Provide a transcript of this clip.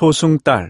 초승달.